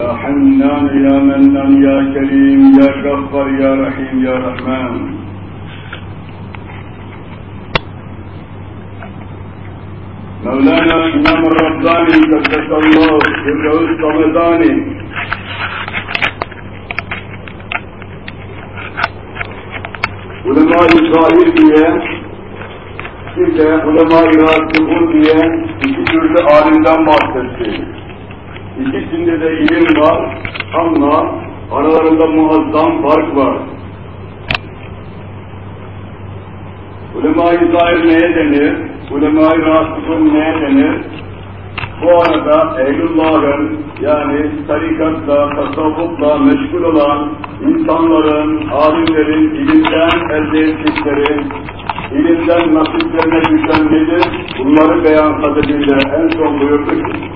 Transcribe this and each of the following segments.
يا حنان يا منان يا كريم يا غفار يا رحيم يا رحمن مولانا إمام الرباني قدس الله سره الصمداني ulema-i zahir diye bir de ulema-i rasibun diye iki türlü alimden bahsetti. İkisinde de ilim var ama aralarında muazzam fark var. Ulema-i zahir neye denir? Ulema-i rasibun neye denir? Bu arada Ehlullah'ın yani tarikatla, tasavvufla meşgul olan insanların, alimlerin ilimden elde ettikleri, ilimden nasiplerine düşen nedir? Bunları beyan kadebiyle en son buyurdu ki,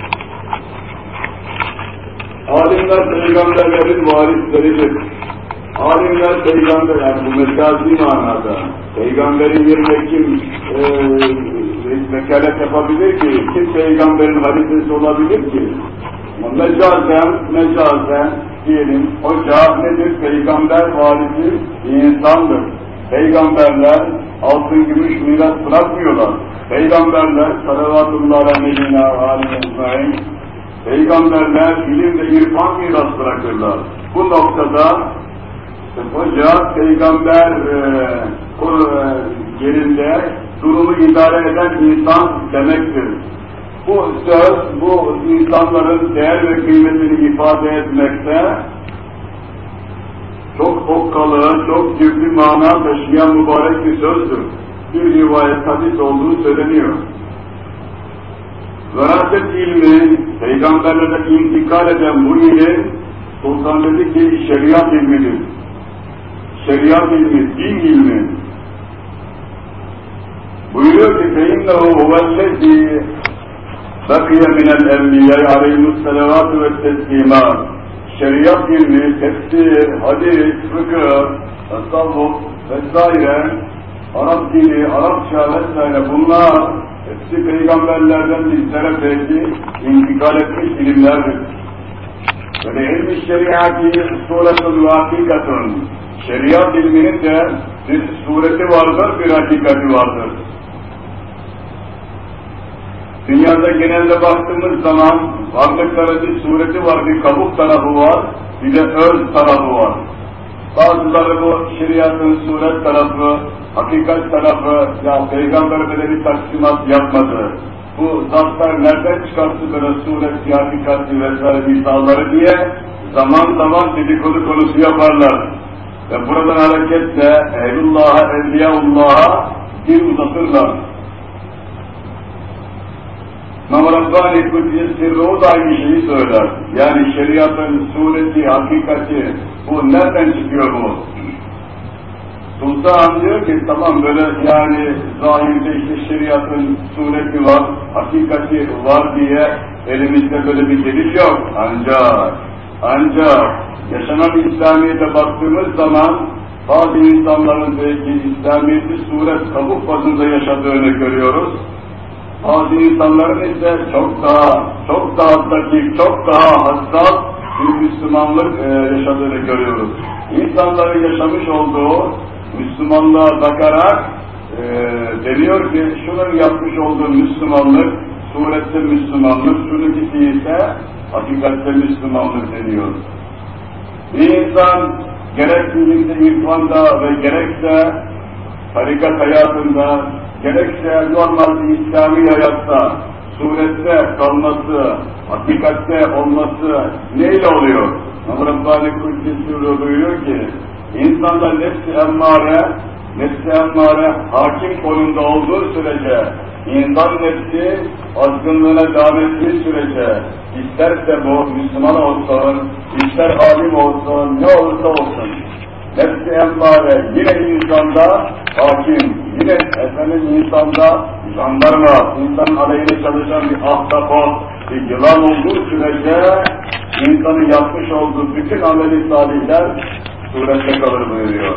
Alimler peygamberlerin varisleridir. Alimler peygamber, yani bu mecazi manada, peygamberin yerine kim e, vekalet yapabilir ki, kim peygamberin halifesi olabilir ki? Mecazen, mecazen diyelim, cevap nedir? Peygamber varisi insandır. Peygamberler altın gümüş miras bırakmıyorlar. Peygamberler salavatullah aleyhine aleyhine Peygamberler ilim ve irfan miras bırakırlar. Bu noktada hoca peygamber e, yerinde durumu idare eden insan demektir. Bu söz, bu insanların değer ve kıymetini ifade etmekte çok okkalı, çok ciddi mana taşıyan mübarek bir sözdür. Bir rivayet hadis olduğu söyleniyor. Veraset ilmi, peygamberlerden intikal eden bu ilim, Sultan dedi ki şeriat ilmidir. Şeriat ilmi, din ilmi. Buyuruyor ki فَاِنَّهُ هُوَ الَّذ۪ي بَقِيَ مِنَ الْاَنْبِيَاءِ عَلَيْهِمُ السَّلَوَاتُ وَالتَّسْلِيمَاتِ Şeriat ilmi, tefsir, hadis, fıkıh, tasavvuf vesaire, Arap dili, Arapça vesaire bunlar hepsi peygamberlerden bizlere belki intikal etmiş ilimlerdir. Ve ilmi şeriatı suretul hakikatun. Şeriat ilminin de bir sureti vardır, bir hakikati vardır. Dünyada genelde baktığımız zaman varlıklara bir sureti var, bir kabuk tarafı var, bir de öz tarafı var. Bazıları bu şeriatın suret tarafı, hakikat tarafı, ya peygamber böyle bir taksimat yapmadı. Bu zatlar nereden çıkarttı böyle suret, hakikati vesaire misalları diye zaman zaman dedikodu konusu yaparlar. Ve buradan hareketle ehlullah'a, evliyaullah'a dil uzatırlar. İmam Rabbani Kudüs'e sırrı o da aynı şeyi söyler. Yani şeriatın sureti, hakikati, bu nereden çıkıyor bu? Sultan diyor ki tamam böyle yani zahirde işte şeriatın sureti var, hakikati var diye elimizde böyle bir delil yok. Ancak, ancak yaşanan İslamiyet'e baktığımız zaman bazı insanların belki İslamiyet'i suret kabuk bazında yaşadığını görüyoruz. Bazı insanların ise çok daha, çok daha dakik, çok daha hassas bir Müslümanlık e, yaşadığını görüyoruz. İnsanların yaşamış olduğu Müslümanlığa bakarak e, deniyor ki şunun yapmış olduğu Müslümanlık, surette Müslümanlık, şununkisi ise hakikatte Müslümanlık deniyor. Bir insan gerek bilimde, irfanda ve gerekse tarikat hayatında, gerekse normal bir İslami hayatta surette kalması, hakikatte olması neyle oluyor? Ama Rabbani Kudüs'ü duyuyor ki, insanda nefsi emmare, nefsi emmare hakim konumda olduğu sürece, insan nefsi azgınlığına devam ettiği sürece, isterse bu Müslüman olsun, ister alim olsun, ne olursa olsun, nefsi emmare yine insanda hakim, yine efendim insanda jandarma, insan aleyhine çalışan bir ahtapot, bir yılan olduğu sürece insanın yapmış olduğu bütün ameli salihler surette kalır buyuruyor.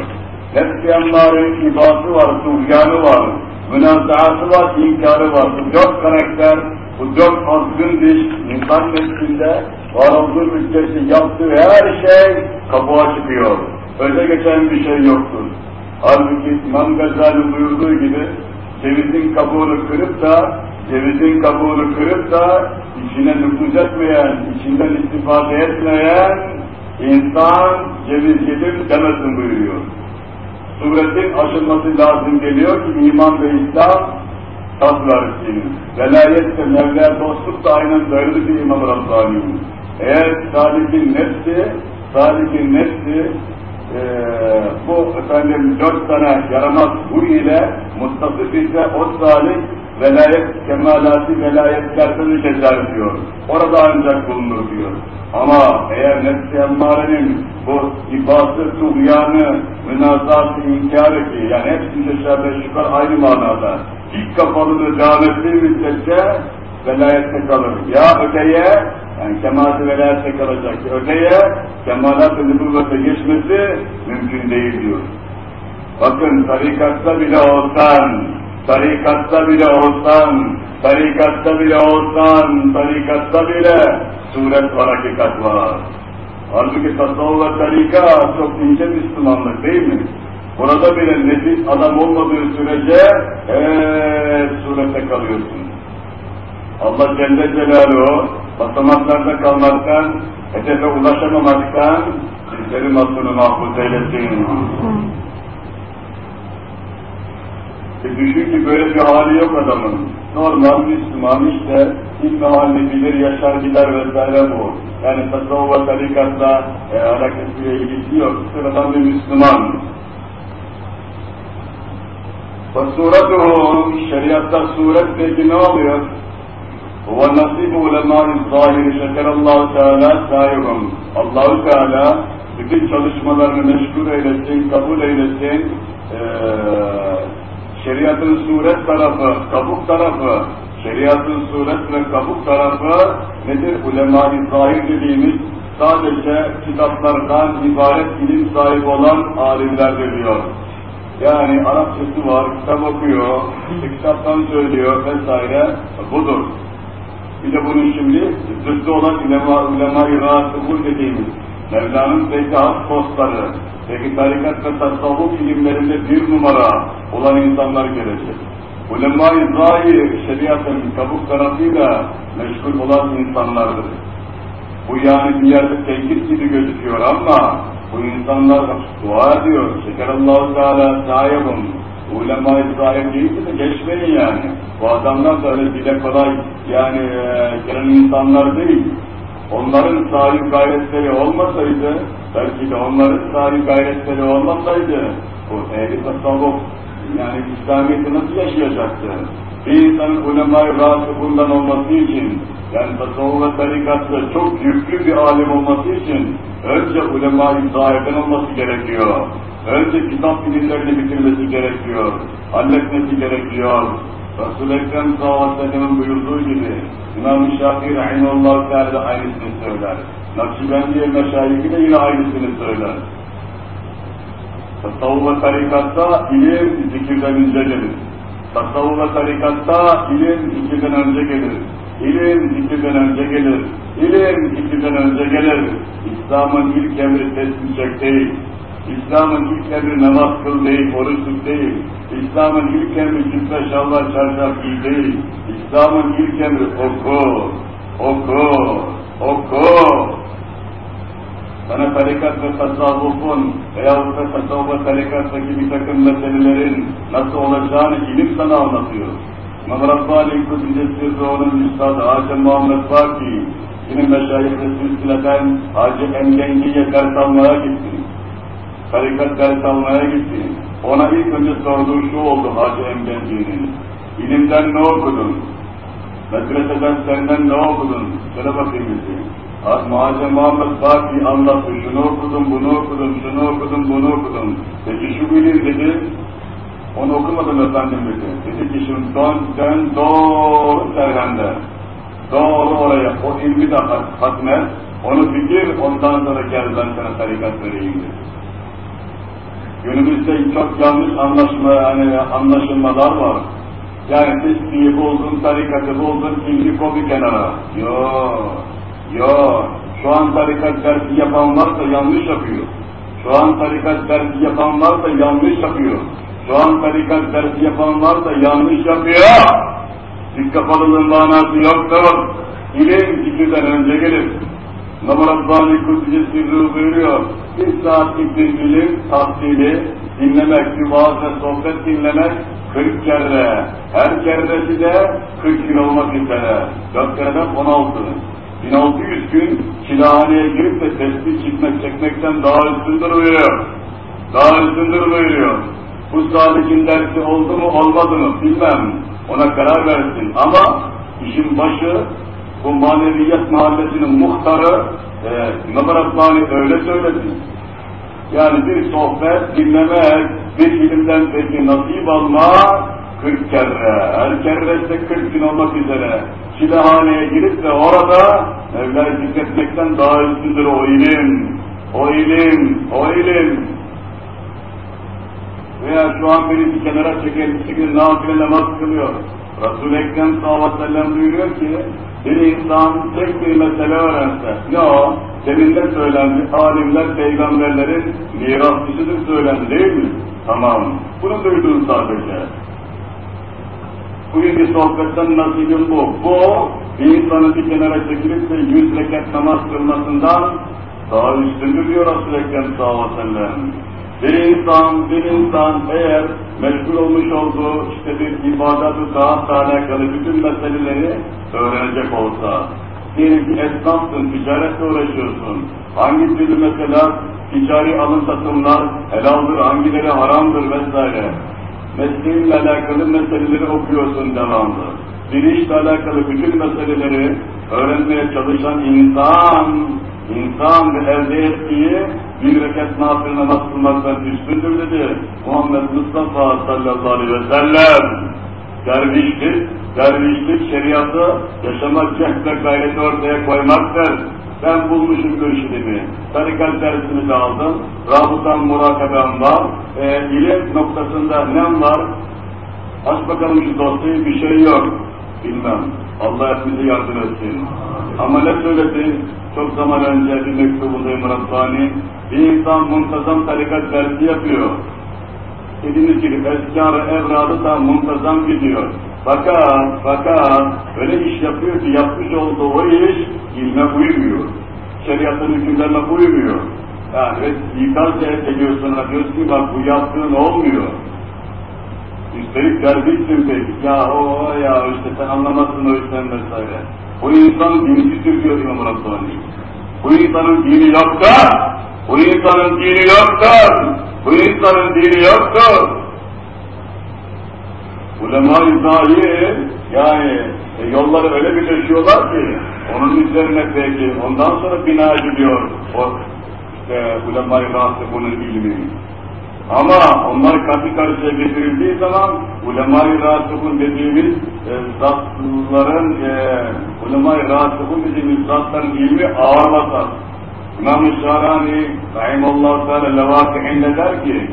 Nefsi emmare ibası var, tuğyanı var, münazaatı var, inkarı var. Bu dört karakter, bu dört azgın diş insan nefsinde var olduğu müddetçe yaptığı her şey kabuğa çıkıyor. Öte geçen bir şey yoktur. Halbuki İmam Gazali buyurduğu gibi cevizin kabuğunu kırıp da cevizin kabuğunu kırıp da içine nüfuz etmeyen, içinden istifade etmeyen insan ceviz yedir demesin buyuruyor. Suretin aşılması lazım geliyor ki iman ve İslam tat versin. Velayet de Mevla dostluk da aynen böyledir bir İmam Rabbani. Eğer salikin nefsi, salikin nefsi e, bu efendim dört tane yaramaz bu ile mustasif ise o salih velayet kemalati velayetlerden cezair diyor. Orada ancak bulunur diyor. Ama eğer nefsi emmarenin bu ibası, tuğyanı, münazatı, inkarı ki yani hepsi dışarıda şüpher aynı manada. İlk devam ettiği müddetçe velayette kalır. Ya öteye, yani kemalat-ı velayette kalacak. Öteye, kemalat-ı nübüvvete geçmesi mümkün değil diyor. Bakın tarikatta bile olsan, tarikatta bile olsan, tarikatta bile olsan, tarikatta bile suret var, hakikat var. Halbuki tasavvuf ve tarika çok ince Müslümanlık değil mi? Burada bile nefis adam olmadığı sürece hep surette kalıyorsun. Allah Celle Celaluhu basamaklarda kalmaktan, hedefe ulaşamamaktan bizleri masını mahfuz eylesin. E düşün ki böyle bir hali yok adamın. Normal Müslüman işte ilmi halini bilir, yaşar gider vesaire bu. Yani tasavvuf ve tarikatla e, alakası ilgisi yok. Sıradan bir Müslüman. Ve suretuhu, şeriatta suret peki ne oluyor? Ve nasib ulema-i zahiri şekerallahu teala sahibim. Allahu Teala bütün çalışmalarını meşgul eylesin, kabul eylesin. Ee, şeriatın suret tarafı, kabuk tarafı, şeriatın suret ve kabuk tarafı nedir? Ulema-i zahir dediğimiz sadece kitaplardan ibaret ilim sahibi olan alimlerdir diyor. Yani Arapçası var, kitap okuyor, kitaptan söylüyor vesaire, budur. Bir de bunun şimdi zıttı olan ulema, ulema-i rasıbul dediğimiz Mevla'nın zekat postları, peki tarikat ve tasavvuf ilimlerinde bir numara olan insanlar gelecek. Ulema-i zahir şeriatın kabuk tarafıyla meşgul olan insanlardır. Bu yani bir yerde tenkit gibi gözüküyor ama bu insanlar dua ediyor. Şekerallahu Teala sahibim. Ulema-i sahip değilse de geçmeyin yani. Bu adamlar da öyle dile kolay yani e, gelen insanlar değil. Onların sahi gayretleri olmasaydı, belki de onların sahi gayretleri olmasaydı, bu ehli tasavvuf, yani İslamiyet'i nasıl yaşayacaktı? Bir insanın ulema-i rasıbundan olması için, yani tasavvuf ve tarikatta çok yüklü bir alim olması için, önce ulema-i olması gerekiyor. Önce kitap bilimlerini bitirmesi gerekiyor, halletmesi gerekiyor. Resul-i Ekrem sallallahu buyurduğu gibi, İmam-ı Şafii rahimahullah teala aynısını söyler. Nakşibendiye meşayiki de yine aynısını söyler. Tasavvuf ve tarikatta ilim zikirden önce gelir. Tasavvuf ve tarikatta ilim zikirden önce gelir. İlim zikirden önce gelir. İlim zikirden önce gelir. İslam'ın ilk emri tesbih değil. İslam'ın ilk emri namaz kıl değil, oruç tut değil. İslam'ın ilk emri cübbe şalvar çarşaf giy değil. İslam'ın ilk emri oku, oku, oku. Sana tarikat ve tasavvufun veyahut da tasavvuf ve tarikattaki bir takım meselelerin nasıl olacağını ilim sana anlatıyor. İmam Rabbani Kudüs'ü ve onun üstadı Hacı Muhammed Baki, yine meşayihde silsileden Hacı Emgengi'ye ders almaya. Tarikat ders almaya gitti. Ona ilk önce sorduğu şu oldu Hacı Emgengi'nin. İlimden ne okudun? Medrese derslerinden ne okudun? Söyle bakayım bizi. Muhacir Muhammed Baki anlattı, şunu okudum, bunu okudum, şunu okudum, bunu okudum. Peki şu bilir dedi, onu okumadım efendim dedi. Dedi ki şimdi dön, dön doğru serhende. Doğru oraya, o ilmi de hatmet, onu bitir, ondan sonra gel ben sana tarikat vereyim dedi. Günümüzde çok yanlış anlaşma, yani anlaşılmalar var. Yani tesbihi buldun, tarikatı buldun, ilmi koy bir kenara. Yok. Yok, Şu an tarikat dersi yapan varsa yanlış yapıyor. Şu an tarikat dersi yapan varsa yanlış yapıyor. Şu an tarikat dersi yapan varsa yanlış yapıyor. Dik kapalılığın manası yoktur. İlim fikirden önce gelir. Namarabbani Kudüs'ü sırrı buyuruyor. Bir saatlik bir ilim tahsili, dinlemek, bir vaaz ve sohbet dinlemek 40 kere. Her keresi de 40 gün olmak üzere. 4 kereden 16. 1600 gün çilahaneye girip de tesbih çekmek, çekmekten daha üstündür buyuruyor. Daha üstündür buyuruyor. Bu salikin dersi oldu mu olmadı mı bilmem. Ona karar versin. Ama işin başı bu maneviyat mahallesinin muhtarı e, Nabar öyle söyledi. Yani bir sohbet dinlemek, bir ilimden peki nasip almak 40 kere, her kerreste 40 gün olmak üzere çilehaneye girip de orada Mevla'yı zikretmekten daha üstündür o ilim, o ilim, o ilim. Veya şu an birisi kenara çeken iki gün nafile namaz kılıyor. Resul-i Ekrem sallallahu aleyhi ve sellem buyuruyor ki, bir insan tek bir mesele öğrense, ne o? Demin de söylendi, alimler peygamberlerin mirasçısıdır söylendi değil mi? Tamam, bunu duydun sadece. Bugünkü sohbetten nasibim bu. Bu, bir insanın bir kenara çekilip de yüz rekat namaz kılmasından daha üstündür diyor Resul-i Ekrem sallallahu aleyhi ve sellem. Bir insan, bir insan eğer meşgul olmuş olduğu işte bir ibadet-ı taatla alakalı bütün meseleleri öğrenecek olsa, diyelim ki esnafsın, ticaretle uğraşıyorsun, hangi türlü mesela ticari alım satımlar helaldir, hangileri haramdır vesaire. Mesleğinle alakalı meseleleri okuyorsun devamlı. Bir işle alakalı bütün meseleleri öğrenmeye çalışan insan, insan elde ettiği bir rekat nafile namaz kılmaktan üstündür dedi. Muhammed Mustafa sallallahu aleyhi ve sellem. Dervişlik, dervişlik şeriatı yaşamak cehd gayreti ortaya koymaktır. Ben bulmuşum mürşidimi. Tarikat dersini de aldım. Rabıtan murakabem var. E, ilim noktasında nem var. Aç bakalım şu dosyayı bir şey yok. Bilmem. Allah hepimize yardım etsin. Ama ne söyledi? Çok zaman önce bir mektubundayım Rabbani. Bir insan muntazam tarikat dersi yapıyor. Dediğimiz gibi eskar evradı da muntazam gidiyor. Fakat, fakat öyle iş yapıyor ki yapmış olduğu o iş ilme uymuyor. Şeriatın hükümlerine uymuyor. Yani ikaz ediyorsun, diyorsun ki bak bu yaptığın olmuyor. Üstelik dervişsin peki. Ya o ya işte sen anlamazsın o işten vesaire. Bu insan dinsiz diyor İmam Rabbani. Bu insanın dini yoktur. Bu insanın dini yoktur. Bu insanın dini yoktur. Ulema-i yani e, yolları öyle birleşiyorlar ki onun üzerine peki ondan sonra bina ediliyor o işte ulema-i bunun ilmi. Ama onlar karşı karşıya getirildiği zaman ulema-i rasıhun dediğimiz e, zatların, e, ulema-i rasıhun dediğimiz zatların ilmi ağır basar. İmam-ı Şarani Rahimallahu Teala levâkihinde der ki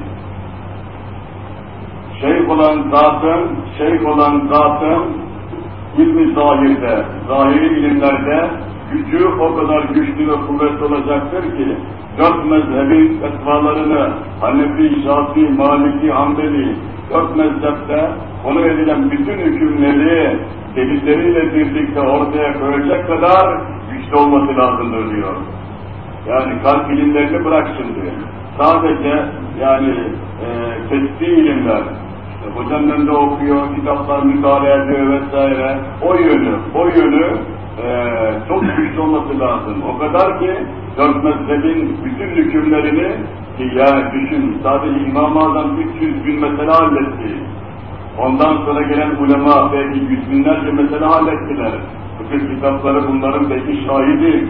şeyh olan zatın, şeyh olan zatın ilmi zahirde, zahiri ilimlerde gücü o kadar güçlü ve kuvvetli olacaktır ki dört mezhebin fetvalarını Hanefi, Şafii, Maliki, Hanbeli dört mezhepte konu edilen bütün hükümleri delilleriyle birlikte ortaya koyacak kadar güçlü olması lazımdır diyor. Yani kalp ilimlerini bırak şimdi. Sadece yani e, kesbi ilimler, işte hocanın önünde okuyor, kitaplar mütalaa ediyor vesaire. O yönü, o yönü e, çok güçlü olması lazım. O kadar ki dört mezhebin bütün hükümlerini ki yani düşün sadece İmam-ı Azam 300 bin mesele halletti. Ondan sonra gelen ulema belki yüz binlerce mesele hallettiler. Bütün kitapları bunların belki şahidi.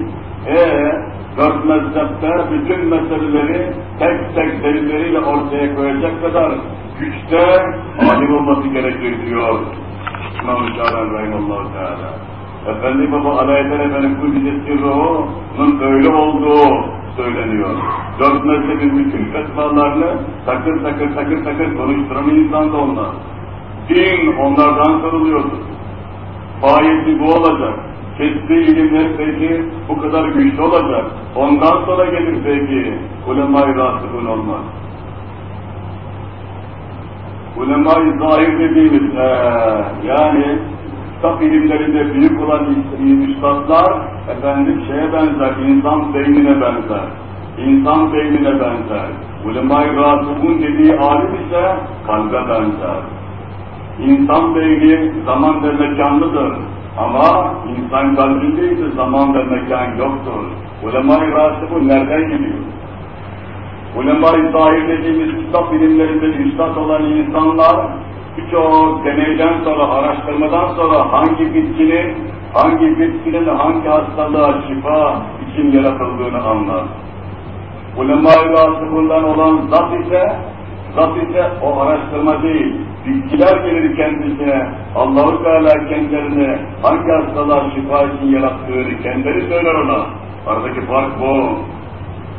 Eee dört mezhepte bütün meseleleri tek tek delilleriyle ortaya koyacak kadar güçte alim olması gerekir diyor İmam-ı Şahan Rahimallahu Teala. Efendi Baba Alayeten Efendi Kudüs'e sirruhunun öyle olduğu söyleniyor. Dört mezhebin bütün fetvalarını takır takır takır takır konuşturan insan da onlar. Din onlardan soruluyordu. Faizi bu olacak, Kesbi ilimler peki bu kadar güçlü olacak. Ondan sonra gelir peki ulema-i rasibun olmaz. Ulema-i zahir dediğimiz ee, yani kitap ilimlerinde büyük olan üstadlar efendim şeye benzer, insan beynine benzer. İnsan beynine benzer. Ulema-i rasibun dediği alim ise kalbe benzer. İnsan beyni zaman ve mekanlıdır. Ama insan kalbindeyse zaman ve mekan yoktur. Ulema-i rasibun nereden geliyor? Ulema-i zahir dediğimiz kitap bilimlerinde üstad olan insanlar birçok deneyden sonra, araştırmadan sonra hangi bitkinin, hangi bitkinin hangi hastalığa şifa için yaratıldığını anlar. Ulema-i rasibundan olan zat ise, zat ise o araştırma değil, bitkiler gelir kendisine, Allah-u Teala kendilerini hangi hastalığa şifa için yarattığını kendileri söyler ona. Aradaki fark bu.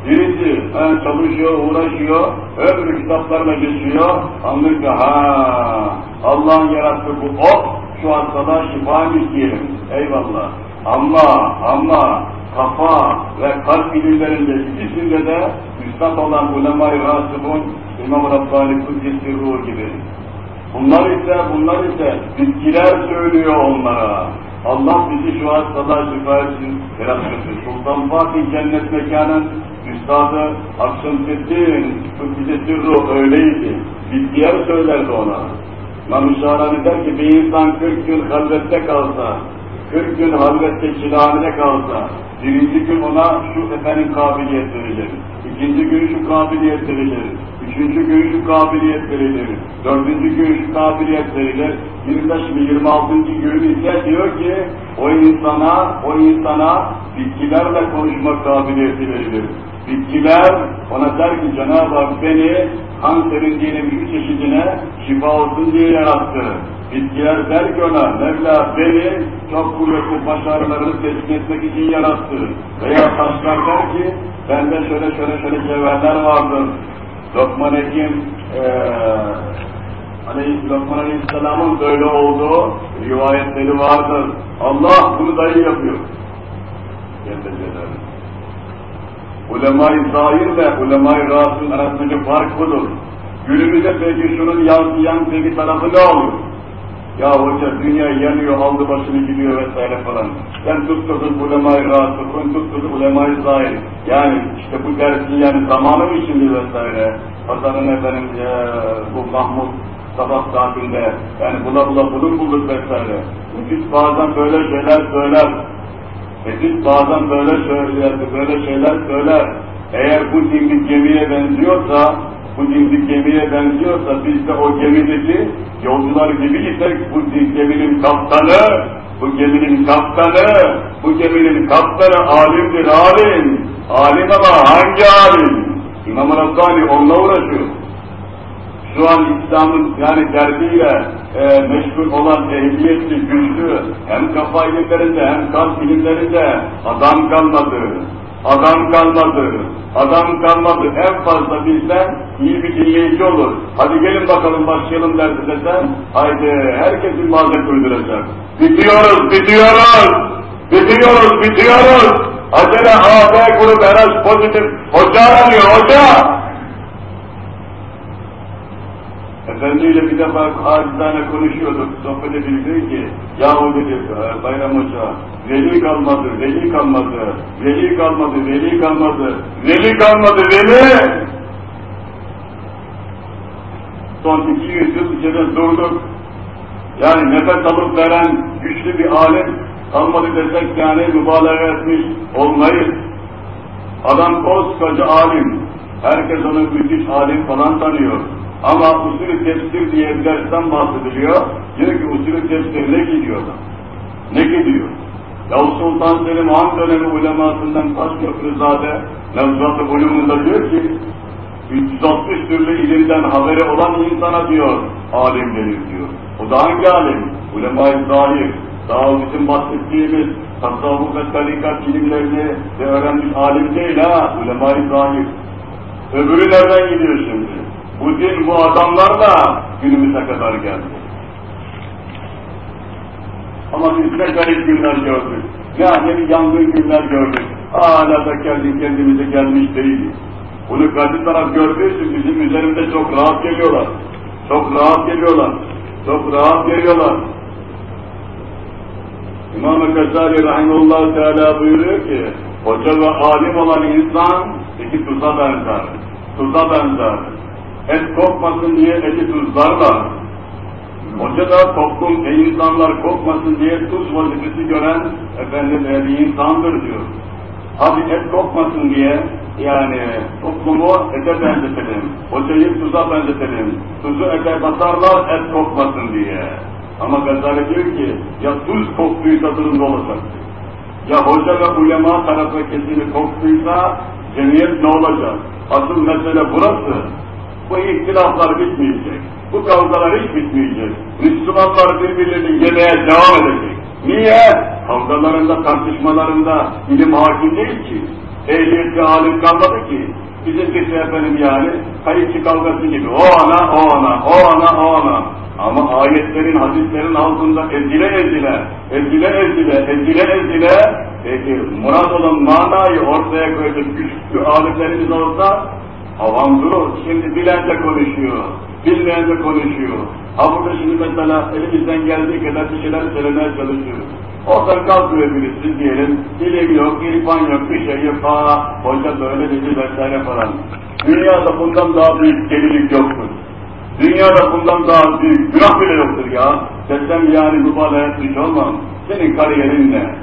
Birisi he, çalışıyor, uğraşıyor, öbürü kitaplarla geçiyor, anlıyor ki ha Allah'ın yarattığı bu ot şu hastalığa şifaymış diyelim. Eyvallah. Ama ama kafa ve kalp bilimlerinde ikisinde de üstad olan ulema-i rasibun İmam Rabbani Kuddisi Ruh gibi. Bunlar ise, bunlar ise bitkiler söylüyor onlara. Allah bizi şu hastalığa şifa etsin, yaratmıştır. Sultan Fatih cennet mekanın Üstadı Akşemseddin Kuddisi Ruh öyleydi. Bitkiler söylerdi ona. İmam Şahrani der ki bir insan 40 gün halvette kalsa, 40 gün halvette çilehanede kalsa, birinci gün ona şu efendim kabiliyet verilir, ikinci gün şu kabiliyet verilir, üçüncü gün şu kabiliyet verilir, dördüncü gün şu kabiliyet verilir, 25 mi 26. gün ise diyor ki o insana, o insana bitkilerle konuşma kabiliyeti verilir. Bitkiler ona der ki Cenab-ı Hak beni kanserin diyelim üç çeşidine şifa olsun diye yarattı. Bitkiler der ki ona Mevla beni çok kuvvetli başarılarını teslim etmek için yarattı. Veya taşlar der ki bende şöyle şöyle şöyle cevherler vardır. Lokman Hekim ee, Aleyh, Lokman Aleyhisselam'ın böyle olduğu rivayetleri vardır. Allah bunu dahi yapıyor. Celle Celaluhu. Ulema-i zahir ve ulema-i rasın arasındaki fark budur. Günümüzde peki şunun yansıyan peki tarafı ne olur? Ya hoca dünya yanıyor, aldı başını gidiyor vesaire falan. Sen tutturdun ulema-i rasıkın, tutturdun ulema-i zahir. Yani işte bu dersin yani zamanı mı şimdi vesaire? Pazarın efendim ya, bu Mahmut sabah saatinde yani bula bula bunu bulduk vesaire. Biz bazen böyle şeyler söyler. Nefis bazen böyle söyler, böyle şeyler söyler. Eğer bu din bir gemiye benziyorsa, bu din bir gemiye benziyorsa biz de o gemideki yolcular gibiysek bu geminin kaptanı, bu geminin kaptanı, bu geminin kaptanı alimdir alim. Alim ama hangi alim? İmam-ı Rabbani onunla uğraşıyor şu an İslam'ın yani derdiyle e, meşgul olan ehliyetli, güçlü, hem kafa ilimlerinde hem kalp ilimlerinde adam kalmadı. Adam kalmadı. Adam kalmadı. En fazla bizden iyi bir dinleyici olur. Hadi gelin bakalım başlayalım derdi desem, haydi herkesin mazeret uyduracak. Bitiyoruz, bitiyoruz, bitiyoruz, bitiyoruz. Acele AB grup RH pozitif. Hoca aranıyor, hoca. Efendiyle bir defa acizane konuşuyorduk, sohbet edildi ki, yahu dedi Bayram Hoca, veli kalmadı, veli kalmadı, veli kalmadı, veli kalmadı, veli kalmadı, veli! Son 200 yıl içinde durduk. Yani nefes alıp veren güçlü bir alet kalmadı desek yani mübalağa etmiş olmayız. Adam koskoca alim, herkes onu müthiş alim falan tanıyor. Ama usulü tefsir diye bir dersten bahsediliyor. Diyor ki usulü tefsir ne gidiyor? Ne gidiyor? Yavuz Sultan Selim Han dönemi ulemasından Taşköprüzade Nevzat-ı Ulumunda diyor ki 360 türlü ilimden haberi olan insana diyor alim denir diyor. O da hangi alim? Ulema-i zahir. Daha bizim bahsettiğimiz tasavvuf ve tarikat ilimlerini de öğrenmiş alim değil ha, ulema-i zahir. Öbürü nereden gidiyor şimdi? Bu din, bu adamlar da günümüze kadar geldi. Ama biz ne garip günler gördük. Yani bir yangın günler gördük. Hala da kendi kendimize gelmiş değiliz. Bunu karşı taraf gördüğü bizim üzerinde çok rahat geliyorlar. Çok rahat geliyorlar. Çok rahat geliyorlar. İmam-ı Gazali Rahimullah Teala buyuruyor ki, hoca ve alim olan insan iki tuza benzer. Tuza benzer. Et kokmasın diye eti tuzlarlar. Hoca da toplum ve insanlar kokmasın diye tuz vazifesi gören efendim bir insandır diyor. Hadi et kokmasın diye yani toplumu ete benzetelim, hocayı tuza benzetelim, tuzu ete basarlar et kokmasın diye. Ama Gazali diyor ki, ya tuz koktuysa durumda olacak. Ya hoca ve ulema tarafı kesini koktuysa cemiyet ne olacak? Asıl mesele burası. Bu ihtilaflar bitmeyecek. Bu kavgalar hiç bitmeyecek. Müslümanlar birbirlerini yemeye devam edecek. Niye? Kavgalarında, tartışmalarında ilim hakim değil ki. Ehliyetli alim kalmadı ki. Bizimkisi efendim yani kayıkçı kavgası gibi. O ana, o ana, o ana, o ana. Ama ayetlerin, hadislerin altında ezile ezile, ezile ezile, ezile ezile, peki murad olan manayı ortaya koyup güçlü alimlerimiz olsa avam durur. Şimdi bilen de konuşuyor, bilmeyen de konuşuyor. Ha burada şimdi mesela elimizden geldiği kadar bir şeyler söylemeye çalışıyoruz. Oradan kalkıyor birisi diyelim, ilim yok, irfan yok, bir şey yok, aa hoca böyle dedi vesaire falan. Dünyada bundan daha büyük delilik yoktur. Dünyada bundan daha büyük günah bile yoktur ya. Desem yani mübalağa etmiş olmam. Senin kariyerin ne?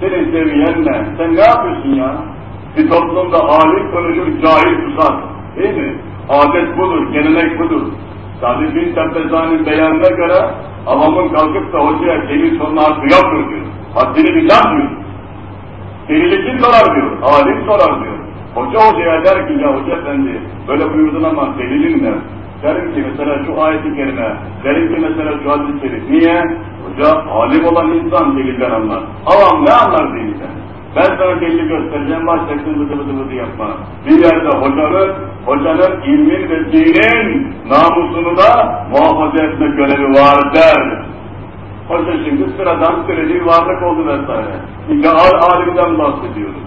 Senin seviyen ne? Sen ne yapıyorsun ya? Bir toplumda alim konuşur, cahil susar. Değil mi? Adet budur, gelenek budur. Salih bin Tepezani'nin beyanına göre avamın kalkıp da hocaya delil sonuna hakkı yoktur diyor. Haddini bilmem diyor. Delili kim sorar diyor. Alim sorar diyor. Hoca hocaya der ki ya hoca efendi böyle buyurdun ama delilin ne? Derim ki mesela şu ayet-i kerime, derim ki mesela şu hadis-i şerif. Niye? Hoca alim olan insan delilden anlar. Avam ne anlar delilden? Ben sana delili göstereceğim, başlayacaksın bıdı bıdı bıdı yapma. Bir yerde hocanın, hocanın ilmin ve dinin namusunu da muhafaza etme görevi var der. Hoca şimdi sıradan süreci varlık oldu vesaire. İdeal alimden bahsediyoruz.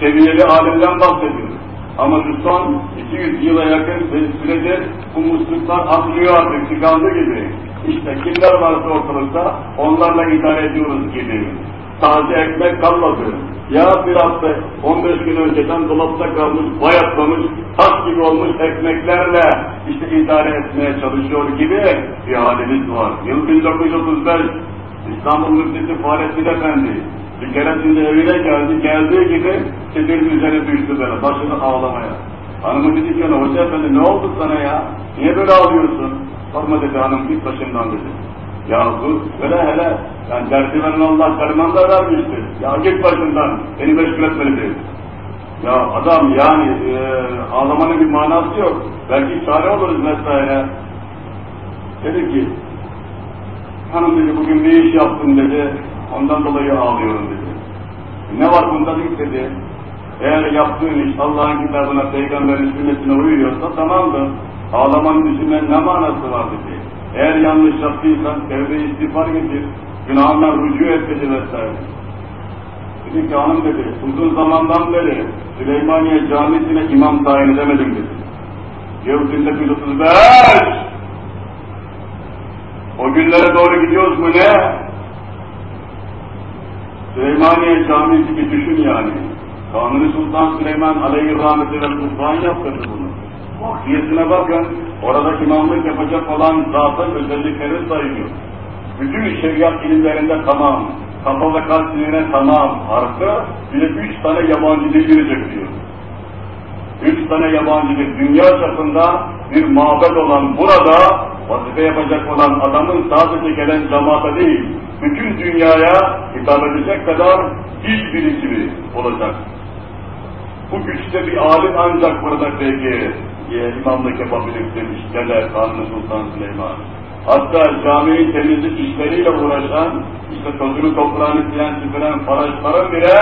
Seviyeli alimden bahsediyoruz. Ama şu son 200 yıla yakın süredir bu musluklar atlıyor artık tıkandı gibi. İşte kimler varsa ortalıkta onlarla idare ediyoruz gibi. Taze ekmek kalmadı. Ya bir hafta 15 gün önceden dolapta kalmış, bayatlamış, taş gibi olmuş ekmeklerle işte idare etmeye çalışıyor gibi bir halimiz var. Yıl 1935 İstanbul Müftisi Fahrettin Efendi bir keresinde evine geldi, geldiği gibi sedirin üzerine düştü böyle, başını ağlamaya. Hanımı dedi ki hoca efendi ne oldu sana ya? Niye böyle ağlıyorsun? Sorma dedi hanım, git başımdan dedi. Ya bu böyle hele, yani dersi veren Allah karıman da vermiştir. Ya git başımdan, beni meşgul etme dedi. Ya adam yani e, ağlamanın bir manası yok. Belki çare oluruz vesaire. Dedi ki, hanım dedi bugün bir iş yaptım dedi, ondan dolayı ağlıyorum dedi. Ne var bunda dedi. Eğer yaptığın iş Allah'ın kitabına, peygamberin sünnetine uyuyorsa tamamdır. Ağlamanın içinde ne manası var dedi. Eğer yanlış yaptıysan tevbe istiğfar getir, günahından rücu et dedi vesaire. Dedi ki hanım dedi, uzun zamandan beri Süleymaniye Camisi'ne imam tayin edemedim dedi. Yıl 1935 o günlere doğru gidiyoruz mu ne? Süleymaniye Camisi bir düşün yani. Kanuni Sultan Süleyman Aleyhi Rahmeti ve Sultan yaptırdı bunu. Vakfiyesine bakın, orada imamlık yapacak olan zatın özellikleri sayıyor. Bütün şeriat ilimlerinde tamam, kafa ve kalp diline tamam, artı bir de üç tane yabancı dil bilecek diyor. Üç tane yabancı dil, dünya çapında bir mabed olan burada, vazife yapacak olan adamın sadece gelen cemaate değil, bütün dünyaya hitap edecek kadar dil birikimi olacak. Bu güçte bir alim ancak burada peki imamlık yapabilir demiş Dede Kanuni Sultan Süleyman. Hatta caminin temizlik işleriyle uğraşan, işte tozunu toprağını silen süpüren faraşların bile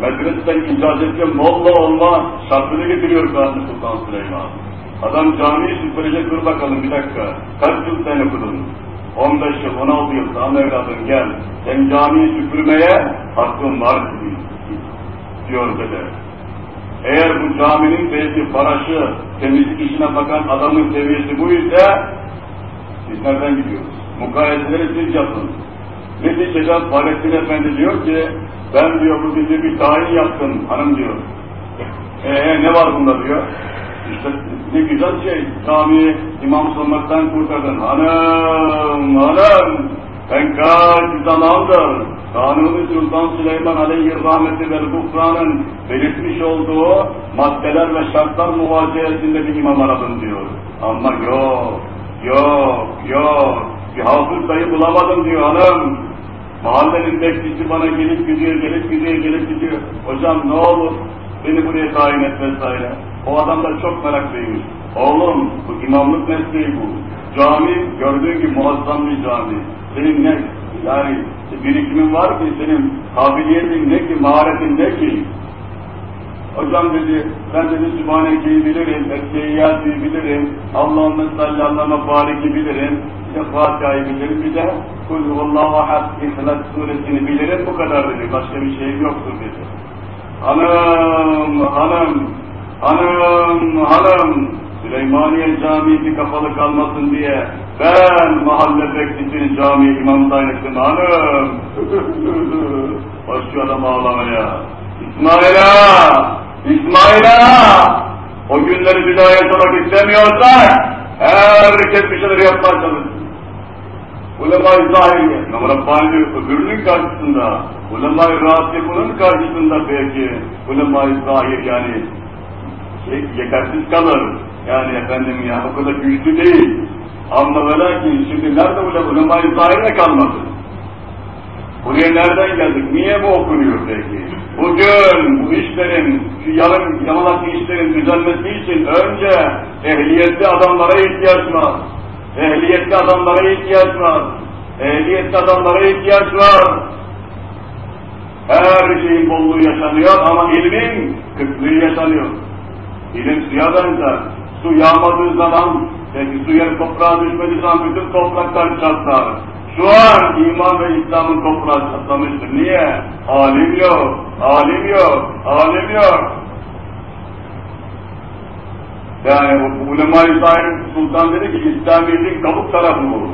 medreseden icazetli molla olma şartını getiriyor Kanuni Sultan Süleyman. Adam camiyi süpürecek dur bakalım bir dakika. Kaç yıl sen okudun? 15 yıl, 16 yıl, tamam evladım gel. Sen camiyi süpürmeye hakkın var diyor dede. Eğer bu caminin belki paraşı, temizlik işine bakan adamın seviyesi bu ise biz nereden gidiyoruz? Mukayeseleri siz yapın. Neticede Fahrettin Efendi diyor ki ben diyor bu gece bir tayin yaptım hanım diyor. Eee ne var bunda diyor. İşte ne güzel şey, camiyi imam olmaktan kurtardın. Hanım, hanım, ben kaç zamandır Kanuni Sultan Süleyman Aleyhi Rahmeti ve Gufran'ın belirtmiş olduğu maddeler ve şartlar muvaciyesinde bir imam aradım diyor. Ama yok, yok, yok, bir hafız dayı bulamadım diyor hanım. Mahallenin bekçisi bana gelip gidiyor, gelip gidiyor, gelip gidiyor. Hocam ne olur beni buraya tayin et vesaire. O adam da çok meraklıymış. Oğlum bu imamlık mesleği bu. Cami gördüğün gibi muazzam bir cami. Senin ne yani birikimin var ki senin kabiliyetin ne ki, maharetin ne ki? Hocam dedi, ben dedi Sübhaneke'yi bilirim, Ettehiyyat'ı bilirim, Allah'ın salli Allah'ıma bariki bilirim, bir de Fatiha'yı bilirim, bir de Kul ahad İhlas suresini bilirim, bu kadar dedi, başka bir şeyim yoktur dedi. Hanım, hanım, hanım, hanım, Süleymaniye Camii'si kapalı kalmasın diye ben mahalle bekçisini camiye imam ettim hanım. Başlıyor adam ağlamaya. İsmail'a, İsmail'a o günleri bir daha yaşamak istemiyorsan herkes bir şeyler yapmaya çalışsın. Ulema-i zahiriye, Rabbani öbürünün karşısında, ulema-i rasibunun karşısında belki ulema-i zahir yani şey, yetersiz kalır. Yani efendim ya o kadar güçlü değil. Ama ve lakin şimdi nerede ulema, ulema-i zahirine kalmadı? Buraya nereden geldik? Niye bu okunuyor peki? Bugün bu işlerin, şu yarım yamalak işlerin düzelmesi için önce ehliyetli adamlara ihtiyaç var. Ehliyetli adamlara ihtiyaç var. Ehliyetli adamlara ihtiyaç var. Her şeyin bolluğu yaşanıyor ama ilmin kıtlığı yaşanıyor. İlim suya benzer. Su yağmadığı zaman, peki su yer toprağa düşmediği zaman bütün topraklar çatlar. Şu an iman ve İslam'ın toprağı çatlamıştır. Niye? Alim yok, alim yok, alim yok. Yani ulema-i zahir sultan dedi ki İslamiyet'in kabuk tarafı bu.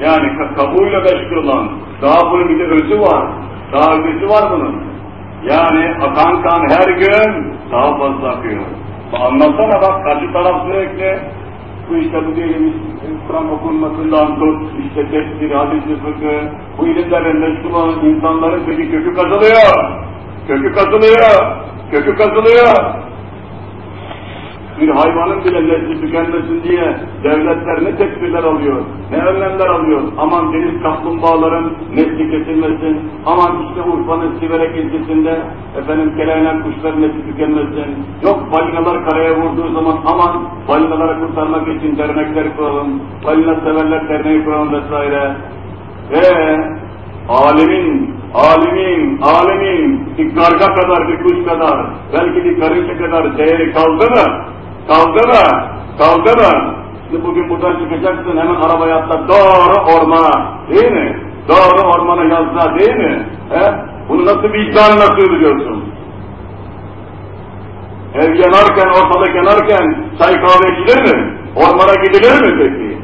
Yani kabuğuyla meşgul olan, daha bunun bir de özü var. Daha ötesi var bunun. Yani akan kan her gün daha fazla akıyor. Anlatsana bak karşı taraf sürekli bu işte bu diyelim Kur'an okunmasından tut, işte tefsir, hadis-i fıkı, bu ilimlerle meşgul olan insanların peki kökü kazılıyor. Kökü kazılıyor. Kökü kazılıyor bir hayvanın bile nesli tükenmesin diye devletler ne tedbirler alıyor, ne önlemler alıyor. Aman deniz kaplumbağaların nesli kesilmesin, aman işte Urfa'nın Siverek ilçesinde efendim keleynen kuşların nesli tükenmesin. Yok balinalar karaya vurduğu zaman aman balinalara kurtarmak için dernekler kuralım, balina severler derneği kuralım vesaire. Eee alemin, alemin, alemin bir karga kadar, bir kuş kadar, belki bir karınca kadar değeri kaldı mı? Kaldı mı? Şimdi bugün buradan çıkacaksın hemen arabaya atla doğru ormana. Değil mi? Doğru ormana yazda değil mi? He? Bunu nasıl vicdanla söylüyorsun? Ev yanarken, ortalık yanarken çay kahve içilir mi? Ormana gidilir mi peki?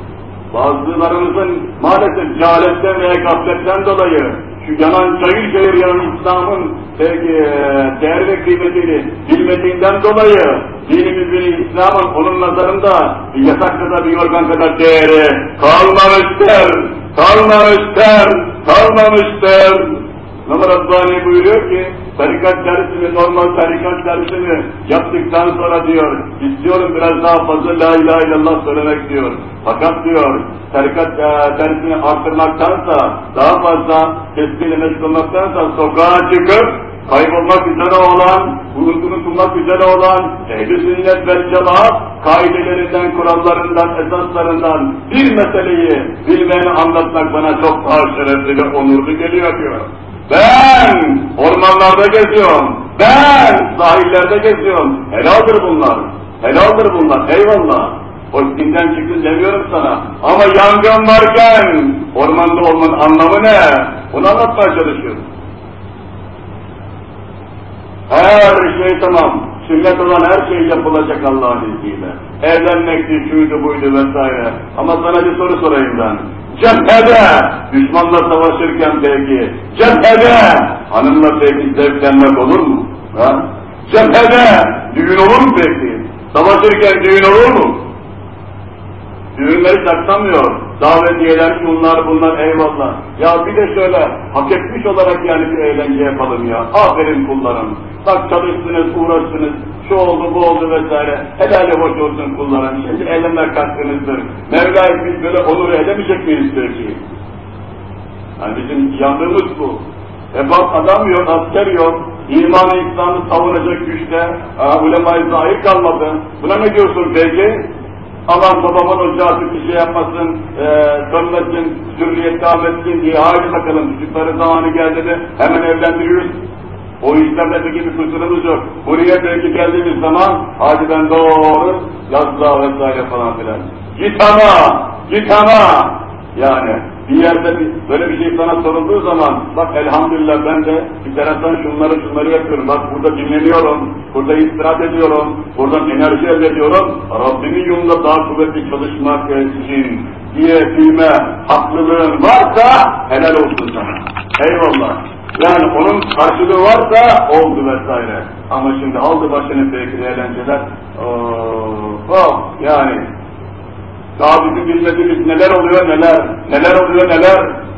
Bazılarımızın maalesef cehaletten veya gafletten dolayı şu yanan cayır cayır yanan İslam'ın sevgi, değer ve kıymetini bilmediğinden dolayı dinimizin İslam'ın onun nazarında bir yatak kadar bir yorgan kadar değeri kalmamıştır, kalmamıştır, kalmamıştır. Ömer Rabbani buyuruyor ki, tarikat dersini, normal tarikat dersini yaptıktan sonra diyor, istiyorum biraz daha fazla la ilahe illallah söylemek diyor. Fakat diyor, tarikat e, dersini arttırmaktansa, daha fazla tesbihle meşgul olmaktansa sokağa çıkıp, kaybolmak üzere olan, unutulmak üzere olan ehl-i sünnet ve cemaat kaidelerinden, kurallarından, esaslarından bir meseleyi bilmeni anlatmak bana çok daha şerefli ve onurlu geliyor diyor. Ben ormanlarda geziyorum. Ben sahillerde geziyorum. Helaldir bunlar. Helaldir bunlar. Eyvallah. O dinden çıktın demiyorum sana. Ama yangın varken ormanda olmanın anlamı ne? Onu anlatmaya çalışıyorum. Her şey tamam. Sünnet olan her şey yapılacak Allah'ın izniyle. Evlenmekti, şuydu buydu vesaire. Ama sana bir soru sorayım ben. Cephede, düşmanla savaşırken belki, cephede hanımla peki zevklenmek olur mu? Ha? Cephede düğün olur mu peki? Savaşırken düğün olur mu? Düğünleri saklamıyor. Davetiyeler, şunlar bunlar eyvallah. Ya bir de şöyle hak etmiş olarak yani bir eğlence yapalım ya. Aferin kullarım. Bak çalıştınız, uğraştınız, şu oldu, bu oldu vesaire. Helali hoş olsun kullarım. Şimdi eğlenmek hakkınızdır. Mevla'yı biz böyle onur edemeyecek miyiz peki? Yani bizim yandığımız bu. E bak adam yok, asker yok. İmanı İslam'ı savunacak güçte. Ulema-i zahir kalmadı. Buna ne diyorsun peki? Allah babamın ocağı bir şey yapmasın, e, dönmesin, zürriyet devam etsin diye haydi bakalım çocukları zamanı geldi de hemen evlendiriyoruz. O işlerde bir kusurumuz yok. Buraya belki geldiğimiz zaman hadi ben doğru yazlığa vesaire falan filan. Git ama, git ama. Yani bir yerde böyle bir şey sana sorulduğu zaman bak elhamdülillah ben de bir taraftan şunları şunları yapıyorum. Bak burada dinleniyorum, burada istirahat ediyorum, buradan enerji elde ediyorum. Rabbimin yolunda daha kuvvetli çalışmak için diye bilme haklılığın varsa helal olsun sana. Eyvallah. Yani onun karşılığı varsa oldu vesaire. Ama şimdi aldı başını belki eğlenceler. Oh, yani daha bizim bilmediğimiz neler oluyor neler, neler oluyor neler.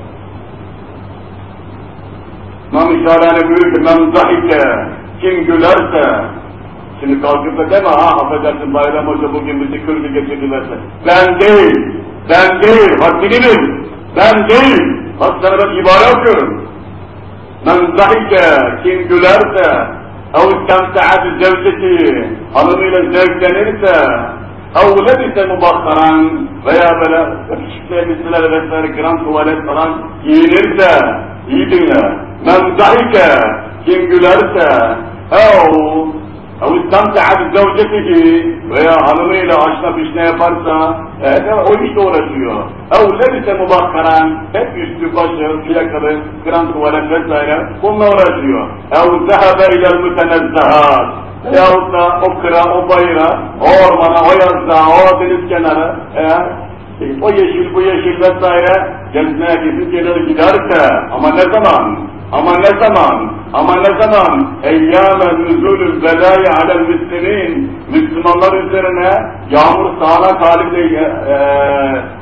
İmam-ı Şahrani buyuruyor zahike, kim gülerse, şimdi kalkıp da deme ha, affedersin Bayram Hoca bugün bizi kırdı geçirdilerse. Ben değil, ben değil, haddini bil, ben değil, bak sana ben ibare okuyorum. Men zahike, kim gülerse, ev istemte'e bi zevceti, hanımıyla zevklenirse, اَوْ لَبِسَ مُبَخَّرًا veya böyle küçük elbiseler vesaire gram tuvalet falan giyinirse, iyi dinle, men zahike, kim gülerse, ev, ev istamta'a bizevcetihi veya hanımıyla aşna pişne yaparsa, e, o işte uğraşıyor. Ev lebise mubakkaran, hep üstü başı, plakalı, gram tuvalet vesaire, bununla uğraşıyor. Ev zehebe ilel mütenezzehat, Yahut da o kıra, o bayıra, o ormana, o yazlığa, o deniz kenarı, eğer o yeşil, bu yeşil vesaire gezmeye gidip gelir giderse, ama ne zaman? Ama ne zaman? Ama ne zaman? Eyyâme nüzûlül belâi alel müslimin Müslümanlar üzerine yağmur sağanak halinde e, e,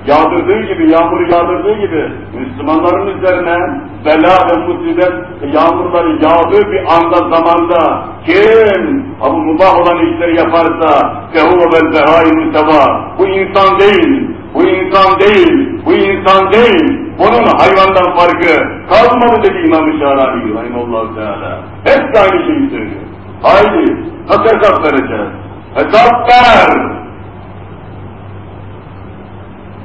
yağdırdığı gibi, yağmuru yağdırdığı gibi Müslümanların üzerine bela ve musibet yağmurları yağdığı bir anda zamanda kim bu mubah olan işleri yaparsa fehuve vel behâi bu insan değil, bu insan değil, bu insan değil. Onun hayvandan farkı kalmadı dedi İmam-ı Şarabi Rahimullahu Teala. Hep aynı şeyi söylüyor. Haydi, nasıl hesap vereceğiz? Hesap ver!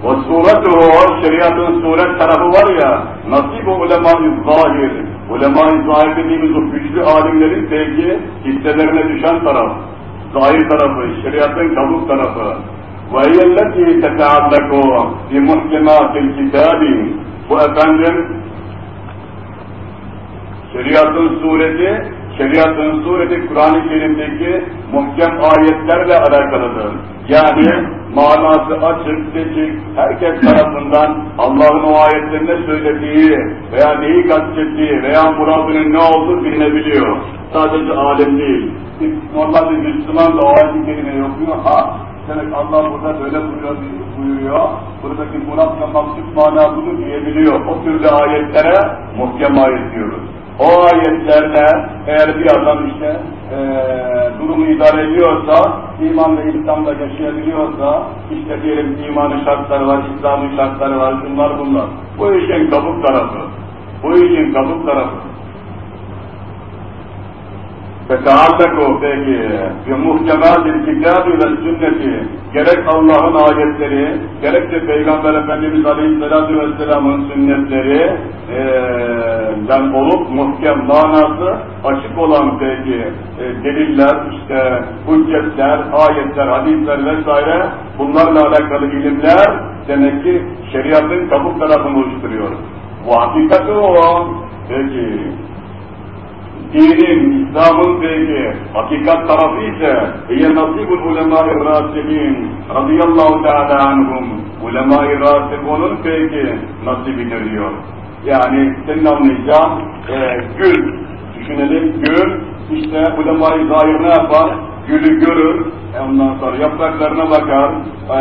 Ve suretuhu, şeriatın suret tarafı var ya, nasip-i ulema-i zahir, ulema-i zahir dediğimiz o güçlü alimlerin belki hisselerine düşen taraf, zahir tarafı, şeriatın kabuk tarafı, وهي التي تتعلق بمحكمات الكتاب bu efendim şeriatın sureti şeriatın sureti Kur'an-ı Kerim'deki muhkem ayetlerle alakalıdır. Yani manası açık, seçik, herkes tarafından Allah'ın o ayetlerinde söylediği veya neyi kastettiği veya muradının ne olduğu bilinebiliyor. Sadece alim değil. Normalde Müslüman da o ayet-i kerimeyi okuyor. Ha, Demek Allah burada böyle buyuruyor, buyuruyor. Buradaki murat ve maksud mana budur diyebiliyor. O türlü ayetlere muhkem ayet diyoruz. O ayetlerle eğer bir adam işte e, durumu idare ediyorsa, iman ve İslam'da yaşayabiliyorsa, işte diyelim imanın şartları var, İslam'ın şartları var, bunlar bunlar. Bu işin kabuk tarafı. Bu işin kabuk tarafı. Fetaalleku peki bir muhkematil kitabi ve sünneti gerek Allah'ın ayetleri gerekse Peygamber Efendimiz Aleyhisselatü Vesselam'ın sünnetleri den olup muhkem manası açık olan peki e, deliller, işte hüccetler, ayetler, hadisler vesaire bunlarla alakalı ilimler demek ki şeriatın kabuk tarafını oluşturuyor. Bu hakikati o. Peki dinin, İslam'ın peki hakikat tarafı ise hiye nasibul ulema-i rasimin radıyallahu teala anhum ulema-i rasimunun peki nasibidir diyor. Yani senin anlayacağın e, gül, düşünelim gül, işte ulema-i zahir ne yapar? Gülü görür, e ondan sonra yapraklarına bakar, e,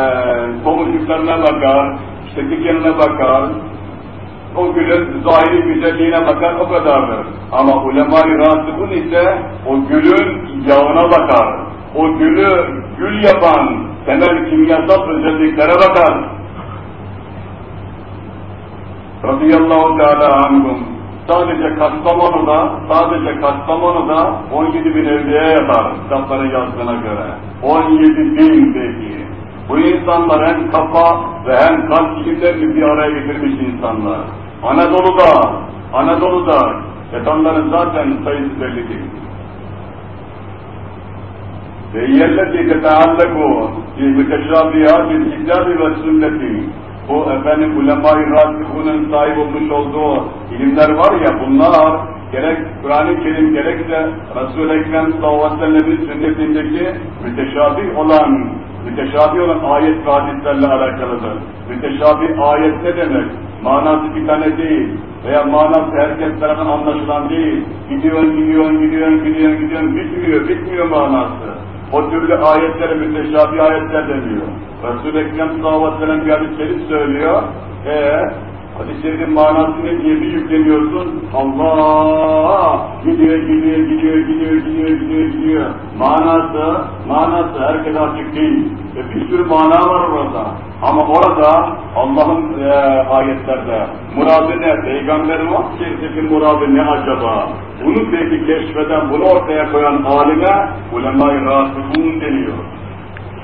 tomurcuklarına bakar, işte dikenine bakar, o gülün zahiri güzelliğine bakar o kadardır. Ama ulema-i rasibun ise o gülün yağına bakar. O gülü gül yapan temel kimyasal özelliklere bakar. Radıyallahu teala anhum. Sadece Kastamonu'da, sadece Kastamonu'da 17 bin evliye yatar kitapların yazdığına göre. 17 bin peki. Bu insanlar hem kafa ve hem kalp ilimlerini bir araya getirmiş insanlar. Anadolu'da, Anadolu'da yatanların zaten sayısı belli değil. Ve yelleti tetealleku fi müteşabihatil kitabi ve sünneti bu efendim ulema-i rasihunun sahip olmuş olduğu ilimler var ya bunlar gerek Kur'an-ı Kerim gerekse Resul-i Ekrem sallallahu sünnetindeki müteşabih olan müteşabih olan ayet ve hadislerle alakalıdır. Müteşabih ayet ne demek? Manası bir tane değil veya manası herkes tarafından anlaşılan değil. Gidiyor, gidiyor, gidiyor, gidiyor, gidiyor, bitmiyor, bitmiyor manası. O türlü ayetlere müteşabih ayetler deniyor. Resul-i Ekrem sallallahu aleyhi ve sellem bir hadis söylüyor. Eee Hadis-i şerifin manası ne diye bir yükleniyorsun, Allah gidiyor, gidiyor, gidiyor, gidiyor, gidiyor, gidiyor, gidiyor. Manası, manası herkese açık değil. E bir sürü mana var orada. Ama orada Allah'ın e, ayetlerde muradı ne? Peygamberin o şerifteki muradı ne acaba? Bunu peki keşfeden, bunu ortaya koyan alime ulema-i deniyor.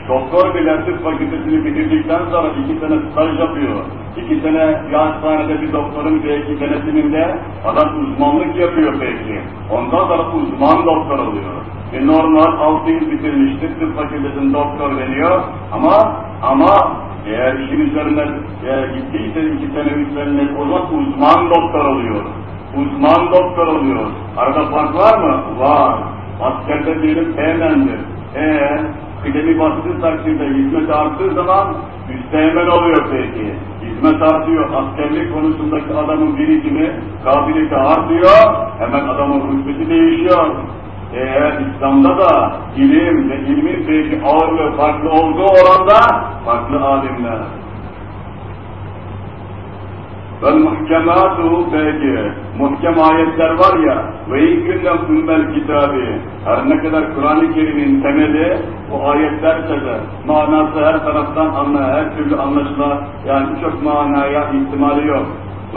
Doktor bile tıp fakültesini bitirdikten sonra iki sene staj yapıyor. İki sene hastanede bir doktorun belki denetiminde adam uzmanlık yapıyor peki. Ondan sonra uzman doktor oluyor. E normal altı yıl bitirmiştir, tıp fakültesinin doktor deniyor ama ama eğer işin üzerine e, gittiyse iki sene, üç sene o zaman uzman doktor oluyor. Uzman doktor oluyor. Arada fark var mı? Var. Askerde diyelim teğmendir. Eee kıdemi bastığı takdirde hizmet arttığı zaman üsteğmen oluyor peki. Hizmet artıyor, askerlik konusundaki adamın birikimi, kabiliyeti artıyor, hemen adamın rütbesi değişiyor. Eğer İslam'da da ilim ve ilmin peki ağırlığı farklı olduğu oranda farklı alimler. Ve muhkematu peki, muhkem ayetler var ya, ve ilkünden ümmel kitabı, her ne kadar Kur'an-ı Kerim'in temeli bu ayetlerse de manası her taraftan anla, her türlü anlaşıla, yani çok manaya ihtimali yok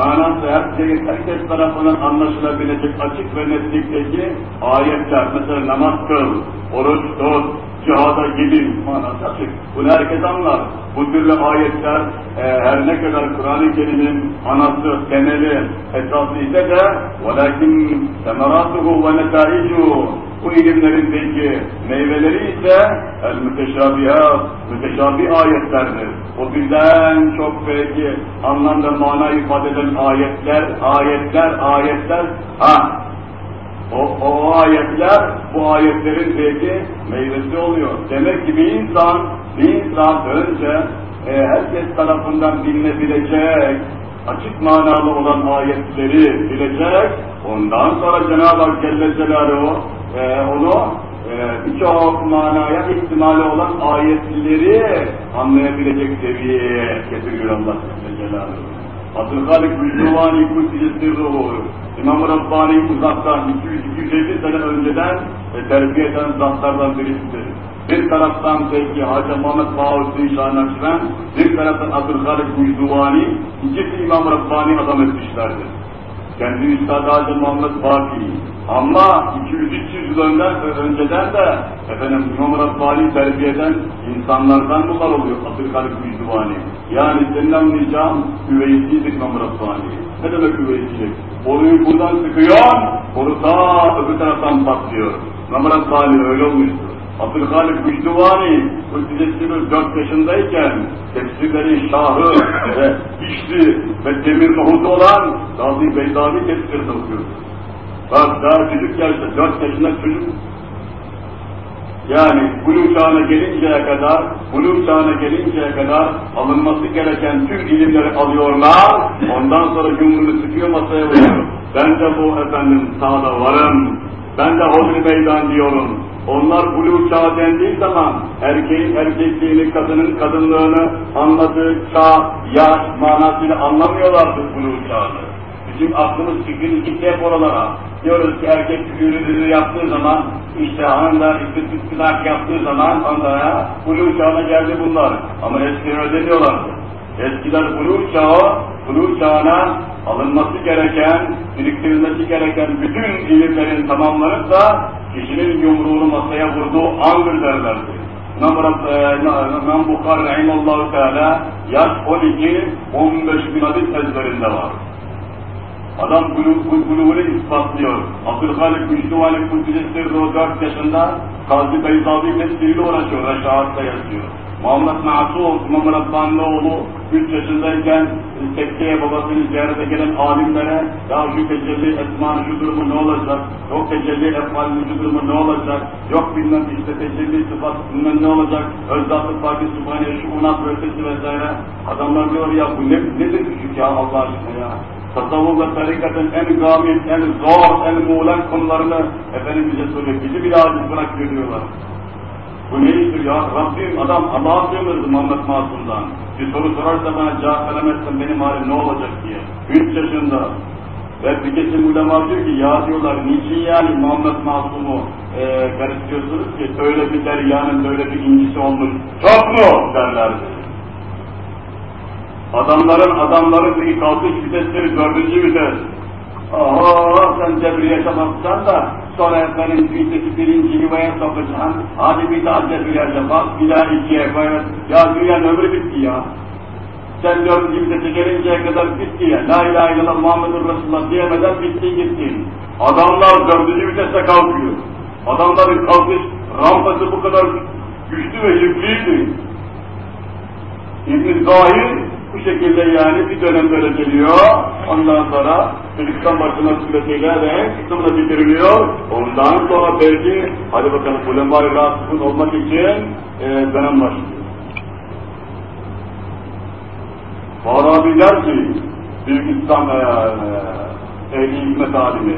Manası her şeyin herkes tarafından anlaşılabilecek açık ve netlikteki ayetler, mesela namaz kıl, oruç tut, cihada gidin manası açık. Bunu herkes anlar. Bu türlü ayetler e, her ne kadar Kur'an-ı Kerim'in anası, temeli, esası ise de وَلَكِنْ سَمَرَاتُهُ وَنَتَائِجُهُ bu ilimlerin peki meyveleri ise el müteşabihat, müteşabih ayetlerdir. O birden çok peki anlamda mana ifade eden ayetler, ayetler, ayetler, ha o, o ayetler bu ayetlerin peki meyvesi oluyor. Demek ki bir insan, bir insan önce e, herkes tarafından bilinebilecek, açık manalı olan ayetleri bilecek, ondan sonra Cenab-ı Hak Celle Celaluhu e, onu e, birçok manaya ihtimali olan ayetleri anlayabilecek seviyeye getiriyor Allah Celaluhu. Abdülhalik Müslümani Kudüs'ü sırrı İmam-ı Rabbani uzaktan 200-250 sene önceden e, terbiye eden zatlardan birisidir. Bir taraftan peki Hacı Muhammed Bağüstü Şah bir taraftan Abdülhalik Müslümani, ikisi İmam-ı Rabbani adam etmişlerdir. Kendi Üstad Hacı Muhammed Baki, Ama 200-300 yıl önceden de efendim Rabbani terbiye eden insanlardan bunlar oluyor. Abdülkadir Müjdüvani. Yani senin anlayacağın üveysidir Rabbani. Ne demek üveysilik? Boruyu buradan sıkıyor, boru ta öbür taraftan patlıyor. Rabbani öyle olmuştur. Abdülhalik Müjdüvani, Kudüs'ü 4 yaşındayken tefsirlerin şahı ve işli ve demir nohutu olan Gazi Beydavi tefsirini okuyordu. Bak daha çocuk yaşta, 4 yaşında çocuk yani buluğ çağına gelinceye kadar, buluğ çağına gelinceye kadar alınması gereken tüm ilimleri alıyorlar, ondan sonra yumruğunu sıkıyor masaya vuruyor. Ben de bu efendim sağda varım, ben de hodri meydan diyorum. Onlar buluğ çağı dendiği zaman erkeğin erkekliğini, kadının kadınlığını anladığı çağ, yaş manasıyla anlamıyorlardı buluğ çağını. Bizim aklımız fikrimiz gitti hep oralara. Diyoruz ki erkek ürünü yaptığı zaman, işte hanımlar istisnak yaptığı zaman onlara buluğ çağına geldi bunlar. Ama eskiden öyle demiyorlardı. Eskiler buluğ çağı, buluğ çağına alınması gereken, biriktirilmesi gereken bütün ilimlerin tamamlanıp da kişinin yumruğunu masaya vurduğu andır derlerdi. İmam Bukhari Rahimallahu Teala yaş 12-15 bin hadis ezberinde var. Adam buluğunu ispatlıyor. Abdülhalik Müslümanlık Kudüs'te o 4 yaşında Kazi Beyzavi mesleğiyle uğraşıyor. Reşahat'ta yazıyor. Muhammed Masum, İmam Rabbani'nin oğlu 3 yaşındayken tekkeye babasını ziyarete gelen alimlere ya şu tecelli esmanı şu durumu ne olacak, yok tecelli efalinin şu durumu ne olacak, yok bilmem işte tecelli sıfat bilmem ne olacak, özzat-ı fakir sübhane şu unat ötesi vesaire. Adamlar diyor ya bu ne, nedir küçük ya Allah aşkına ya. Tasavvuf ve en gamil, en zor, en muğlen konularını Efendimiz bize soruyor. Bizi bile aciz bırak görüyorlar. Bu ne ya? Rabbim adam Allah'a sığınırdı Muhammed Masum'dan. Bir soru sorarsa bana cevap veremezsen benim halim ne olacak diye. Üç yaşında. Ve bir kesim ulema diyor ki ya diyorlar niçin yani Muhammed Masum'u e, karıştırıyorsunuz ki öyle bir deryanın böyle bir incisi olmuş. Çok mu derlerdi. Adamların adamların bir kalkış vitesleri dördüncü vites. Oho sen cebri yaşamaksan da sonra efendim vitesi birinci yuvaya sokacaksın. Hadi bir daha cebri yaşamak, bir daha ikiye koyar. Ya dünyanın ömrü bitti ya. Sen dördüncü vitese gelinceye kadar bitti ya. La ilahe illallah Muhammedun Resulullah diyemeden bitti gitti. Adamlar dördüncü vitese kalkıyor. Adamların kalkış rampası bu kadar güçlü ve yüklüydü. İbn-i Zahir bu şekilde yani bir dönem böyle geliyor. Ondan sonra çocuktan başına suretiyle ve kısmına bitiriliyor. Ondan sonra belki hadi bakalım ulema-i rahatsızın olmak için e, dönem başlıyor. Farabi der ki, Büyük İslam e, ehli hikmet alimi,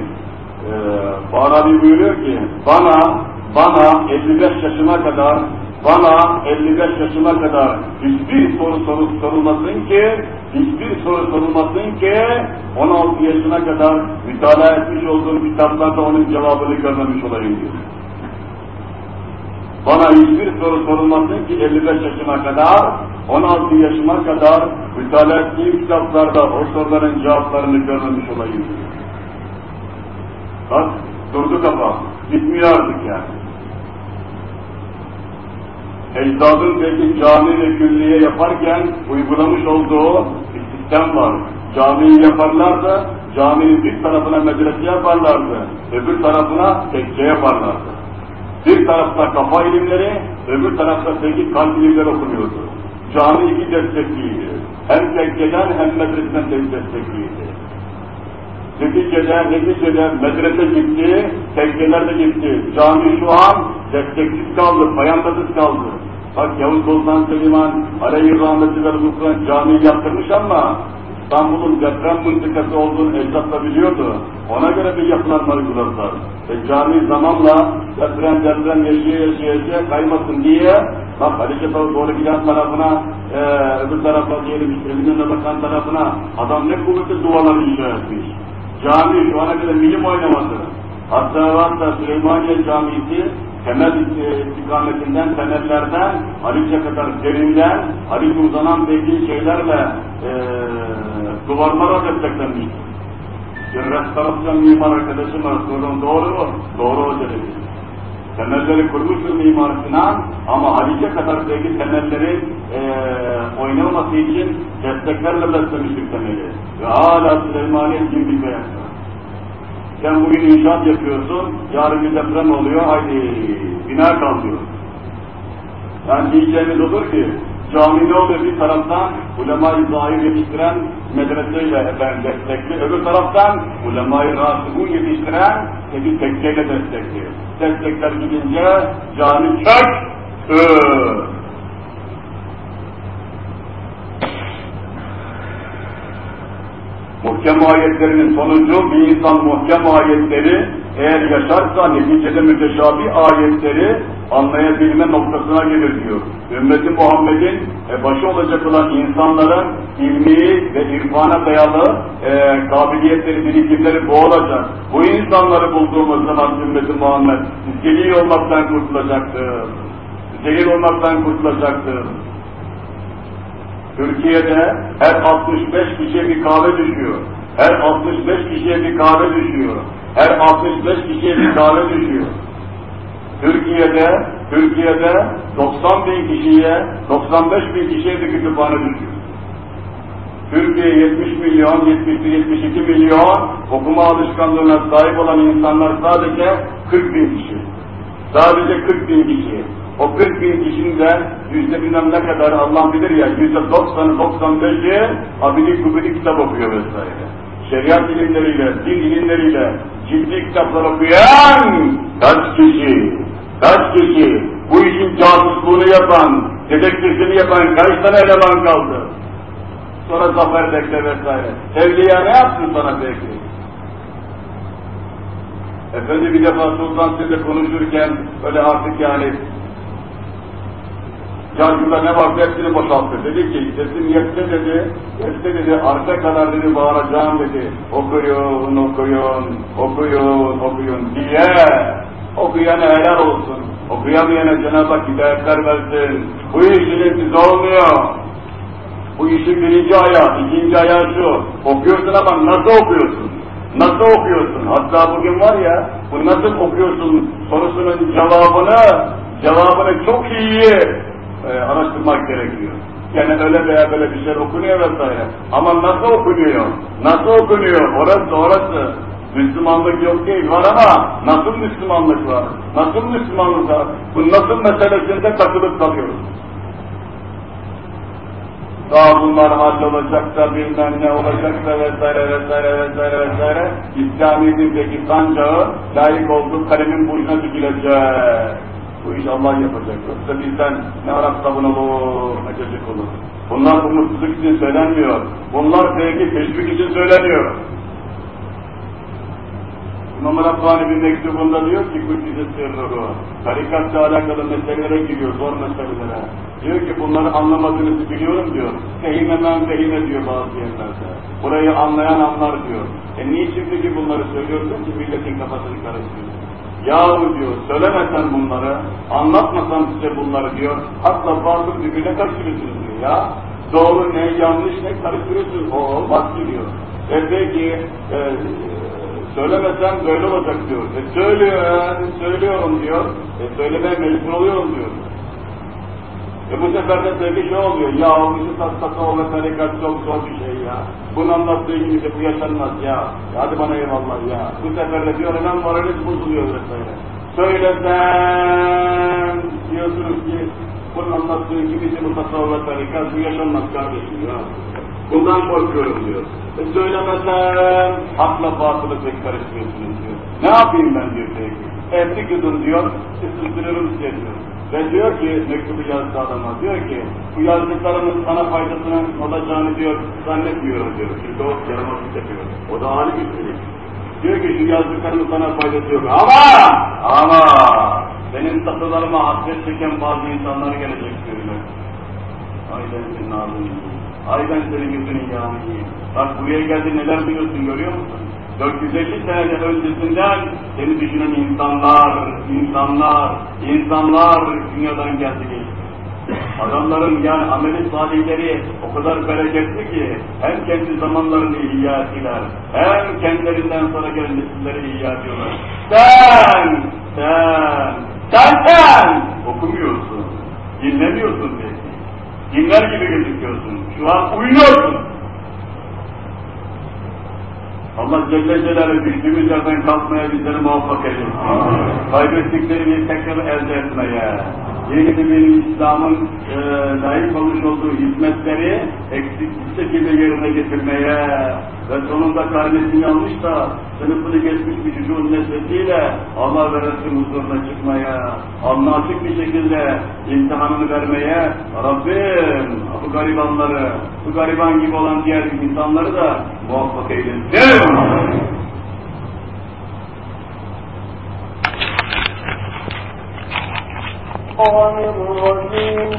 e, buyuruyor ki, bana, bana 55 yaşıma kadar bana 55 yaşıma kadar hiçbir soru soru sorulmasın ki, hiçbir soru sorulmasın ki 16 yaşına kadar mütalaa etmiş olduğum kitaplarda onun cevabını görmemiş olayım diyor. Bana hiçbir soru sorulmasın ki 55 yaşıma kadar, 16 yaşıma kadar mütalaa ettiğim kitaplarda o soruların cevaplarını görmemiş olayım diyor. Bak durdu kafa, bitmiyor artık yani ecdadın peki cami ve külliye yaparken uygulamış olduğu bir sistem var. Camiyi yaparlardı, caminin bir tarafına medrese yaparlardı, öbür tarafına tekke yaparlardı. Bir tarafta kafa ilimleri, öbür tarafta peki kalp ilimleri okunuyordu. Cami iki destekliydi. Hem tekkeden hem medreseden tek destekliydi. Neticede, neticede medrese gitti, tekkeler de gitti. Cami şu an desteksiz kaldı, bayantasız kaldı. Bak Yavuz Sultan Selimhan aleyhi rahmeti ve rızkına cami yaptırmış ama İstanbul'un deprem mıntıkası olduğunu ecdat biliyordu. Ona göre bir yapılanma uyguladılar. Ve cami zamanla deprem deprem yaşaya yaşaya yaşaya kaymasın diye bak Halice doğru giden tarafına e, öbür tarafa diyelim işte Eminönü'ne bakan tarafına adam ne kuvvetli duvarlar inşa etmiş. Cami şu ana kadar milim oynamadı. Hatta hatta Süleymaniye Camisi temel istikametinden, temellerden, Haliç'e kadar derinden, Haliç'e uzanan belli şeylerle e, duvarlara desteklenmiştir. Bir restorasyon mimar arkadaşım var, sordum doğru mu? Doğru hoca dedi. Temelleri kurmuştur Mimar Sinan ama Halice kadar belki temellerin e, oynamaması için desteklerle beslemiştir temeli. Ve hala Süleymaniye bir beyazlar. Sen bugün inşaat yapıyorsun, yarın bir deprem oluyor, haydi bina kalıyor. Yani diyeceğimiz odur ki, cami ne oluyor bir taraftan ulema-i zahir yetiştiren medreseyle efendim destekli, öbür taraftan ulema-i rasibun yetiştiren bir tekkeyle destekli. Destekler gidince cami çök, ööö. Muhkem ayetlerinin sonucu bir insan muhkem ayetleri eğer yaşarsa neticede müteşabi ayetleri anlayabilme noktasına gelir diyor. Ümmeti Muhammed'in e, başı olacak olan insanların ilmi ve irfana dayalı e, kabiliyetleri, birikimleri bu olacak. Bu insanları bulduğumuz zaman ümmeti Muhammed zelil olmaktan kurtulacaktır. Zelil olmaktan kurtulacaktır. Türkiye'de her 65 kişiye bir kahve düşüyor. Her 65 kişiye bir kahve düşüyor. Her 65 kişiye bir kahve düşüyor. Türkiye'de, Türkiye'de 90 bin kişiye, 95 bin kişiye bir kütüphane düşüyor. Türkiye 70 milyon, 71-72 milyon okuma alışkanlığına sahip olan insanlar sadece 40 bin kişi. Sadece 40 bin kişi. O 40 bin kişinin de yüzde bilmem ne kadar Allah bilir ya, yüzde 90'ı 95'i abidik gubidik kitap okuyor vesaire. Şeriat ilimleriyle, din ilimleriyle ciddi kitaplar okuyan kaç kişi, kaç kişi, bu işin casusluğunu yapan, dedektifini yapan kaç tane eleman kaldı? Sonra zafer bekle vesaire. Evliya ne yapsın sana peki? Efendi bir defa Sultan sizinle konuşurken öyle artık yani Yargıda ne varsa hepsini boşalttı. Dedi ki sesim yetse dedi, yetse dedi, arka kadar dedi bağıracağım dedi. Okuyun, okuyun, okuyun, okuyun diye. Okuyana helal olsun. Okuyamayana Cenab-ı Hak hidayetler versin. Bu işin siz olmuyor. Bu işin birinci ayağı, ikinci ayağı şu. Okuyorsun ama nasıl okuyorsun? Nasıl okuyorsun? Hatta bugün var ya, bu nasıl okuyorsun sorusunun cevabını, cevabını çok iyi e, araştırmak gerekiyor. Yani öyle veya böyle bir şey okunuyor vesaire. Ama nasıl okunuyor? Nasıl okunuyor? Orası orası. Müslümanlık yok değil var ama nasıl Müslümanlık var? Nasıl Müslümanlık var? Bu nasıl meselesinde takılıp kalıyoruz. Daha bunlar hallolacak da bilmem ne olacak da vesaire vesaire vesaire vesaire. İslamiyet'in peki sancağı layık olduğu kalemin burcuna dikilecek. Bu iş Allah yapacak. Yoksa bizden ne Arap sabun olur, çocuk olur. Bunlar umutsuzluk için söylenmiyor. Bunlar belki teşvik için söyleniyor. İmam Rabbani bir mektubunda diyor ki Kudüs'e sırrı tarikatla alakalı meselelere giriyor, zor meselelere. Diyor ki bunları anlamadığınızı biliyorum diyor. Fehime men fehime diyor bazı yerlerde. Burayı anlayan anlar diyor. E niçin peki bunları söylüyorsun ki milletin kafasını karıştırıyorsun? Yahu diyor, söylemesen bunları, anlatmasan size bunları diyor, hatta varlık birbirine karıştırıyorsunuz diyor ya. Doğru ne, yanlış ne karıştırıyorsunuz, o olmaz diyor. E peki, e, söylemesen böyle olacak diyor. E söylüyor, söylüyorum diyor, e söylemeye mecbur oluyorum diyor. E bu sefer de tabii şey oluyor, ya o işi tasavvuf ve tarikat çok zor bir şey ya. Bunu anlattığı gibi de bu yaşanmaz ya. ya. Hadi bana eyvallah ya. Bu sefer de diyor hemen moraliniz bozuluyor vesaire. Söylesem diyorsunuz ki bunun anlattığı gibi de bu tasavvuf ve tarikat bu yaşanmaz kardeşim ya. Bundan korkuyorum diyor. E söylemesem akla batılı pek karışmıyorsunuz diyor. Ne yapayım ben diyor peki. Evli kızım diyor, ısıtırırım size diyor. Ve diyor ki, mektubu yazdı adama, diyor ki, bu yazdıklarımın sana faydasının olacağını diyor, zannetmiyorum diyor. Çünkü o yaramazlık yapıyor. O da alim üstelik. Diyor ki şu yazdıklarımın sana faydası yok. Ama, ama, benim satılarıma hasret çeken bazı insanlar gelecek diyor. Ay ben senin ağzını Ay ben senin yüzünün yağını. Bak buraya geldi neler duyuyorsun görüyor musun? 450 sene öncesinden seni düşünen insanlar, insanlar, insanlar dünyadan geldi geçti. Adamların yani ameli salihleri o kadar bereketli ki hem kendi zamanlarını ihya ettiler, hem kendilerinden sonra gelen nesilleri ihya ediyorlar. Sen, sen, sen, sen okumuyorsun, dinlemiyorsun belki. Dinler gibi gözüküyorsun. Şu an uyuyorsun. Allah Celle Celaluhu düştüğümüz yerden kalkmaya bizleri muvaffak eylesin. Kaybettiklerini tekrar elde etmeye, yeni İslam'ın e, layık olmuş olduğu hizmetleri eksiksiz şekilde yerine getirmeye ve sonunda karnesini almış da sınıfını geçmiş bir çocuğun nesnesiyle Allah ve Resulü huzuruna çıkmaya, anlaşık bir şekilde imtihanını vermeye Rabbim bu garibanları, bu gariban gibi olan diğer insanları da muvaffak eylesin. الشيطان الرجيم